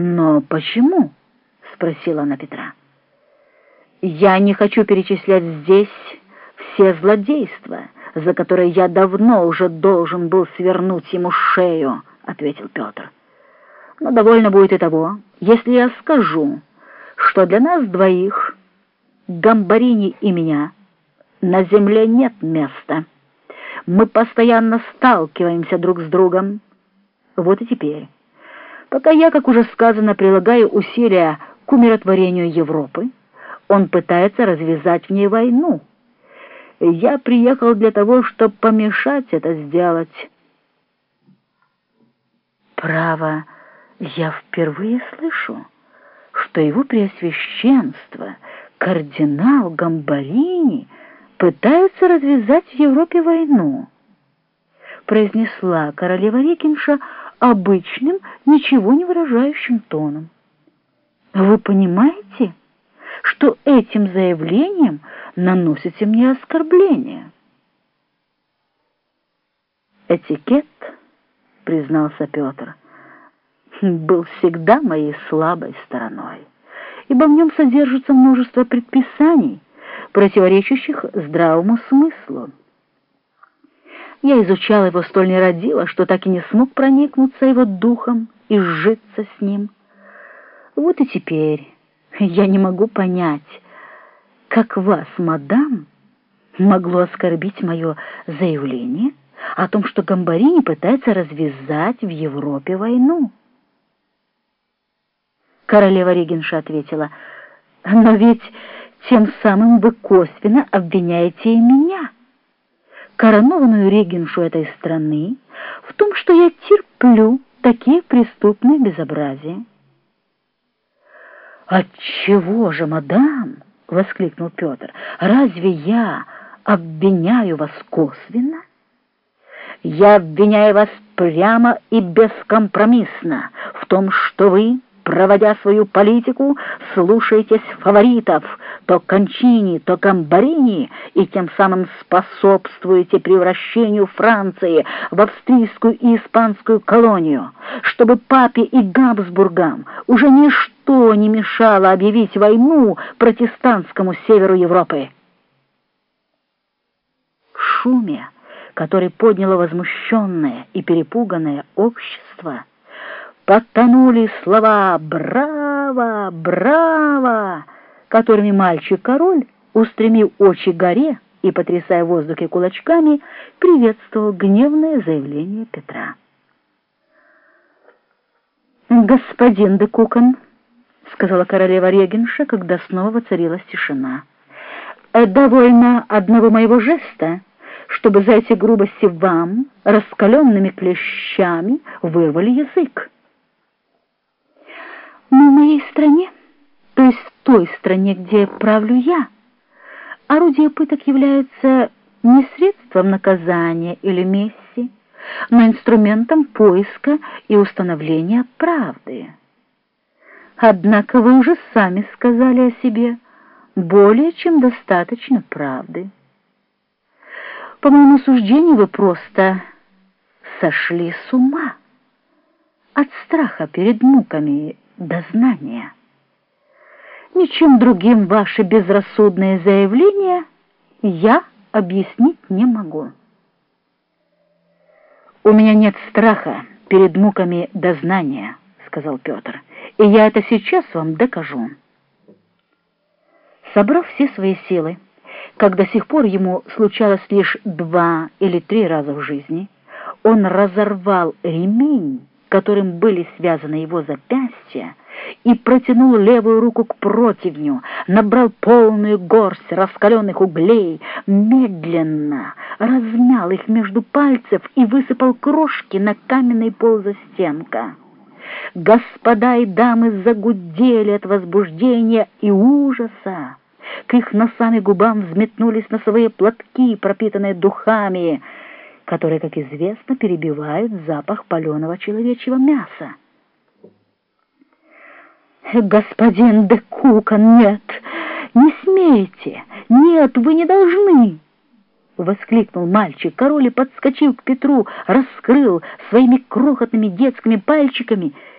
«Но почему?» — спросила она Петра. «Я не хочу перечислять здесь все злодейства, за которые я давно уже должен был свернуть ему шею», — ответил Петр. «Но довольно будет и того, если я скажу, что для нас двоих, Гамбарини и меня, на земле нет места. Мы постоянно сталкиваемся друг с другом. Вот и теперь». Пока я, как уже сказано, прилагаю усилия к умиротворению Европы, он пытается развязать в ней войну. Я приехал для того, чтобы помешать это сделать. Право, я впервые слышу, что его преосвященство, кардинал Гамбарини, пытается развязать в Европе войну, произнесла королева Рекинша, обычным, ничего не выражающим тоном. Вы понимаете, что этим заявлением наносите мне оскорбление? Этикет, признался Петр, был всегда моей слабой стороной, ибо в нем содержится множество предписаний, противоречащих здравому смыслу. Я изучал его столь нерадиво, что так и не смог проникнуться его духом и сжиться с ним. Вот и теперь я не могу понять, как вас, мадам, могло оскорбить мое заявление о том, что Гамбарини пытается развязать в Европе войну. Королева Регенша ответила, «Но ведь тем самым вы косвенно обвиняете и меня» коронованную регеншу этой страны в том, что я терплю такие преступные безобразия. «Отчего же, мадам?» — воскликнул Петр. «Разве я обвиняю вас косвенно?» «Я обвиняю вас прямо и бескомпромиссно в том, что вы...» проводя свою политику, слушаетесь фаворитов, то Кончини, то Камбарини, и тем самым способствуете превращению Франции в австрийскую и испанскую колонию, чтобы папе и Габсбургам уже ничто не мешало объявить войну протестантскому северу Европы. В шуме, который подняло возмущенное и перепуганное общество, потонули слова «Браво! Браво!», которыми мальчик-король, устремив очи горе и потрясая в воздухе кулачками, приветствовал гневное заявление Петра. «Господин де Кукон», — сказала королева Регенша, когда снова воцарилась тишина, «Э, — «довольно одного моего жеста, чтобы за эти грубости вам, раскаленными клещами, вырвали язык» но в моей стране, то есть в той стране, где правлю я, орудие пыток является не средством наказания или мести, но инструментом поиска и установления правды. Однако вы уже сами сказали о себе более чем достаточно правды. По моему суждению, вы просто сошли с ума от страха перед муками дознания. Ничем другим ваши безрассудные заявления я объяснить не могу. «У меня нет страха перед муками дознания», — сказал Петр, — «и я это сейчас вам докажу». Собрав все свои силы, как до сих пор ему случалось лишь два или три раза в жизни, он разорвал ремень, которым были связаны его запястья, и протянул левую руку к противню, набрал полную горсть раскаленных углей, медленно размял их между пальцев и высыпал крошки на каменный пол застенка. Господа и дамы загудели от возбуждения и ужаса. К их носам и губам взметнулись носовые платки, пропитанные духами — которые, как известно, перебивают запах паленого человечьего мяса. «Господин де Кукан, нет, не смейте, нет, вы не должны!» Воскликнул мальчик. Король, подскочив к Петру, раскрыл своими крохотными детскими пальчиками —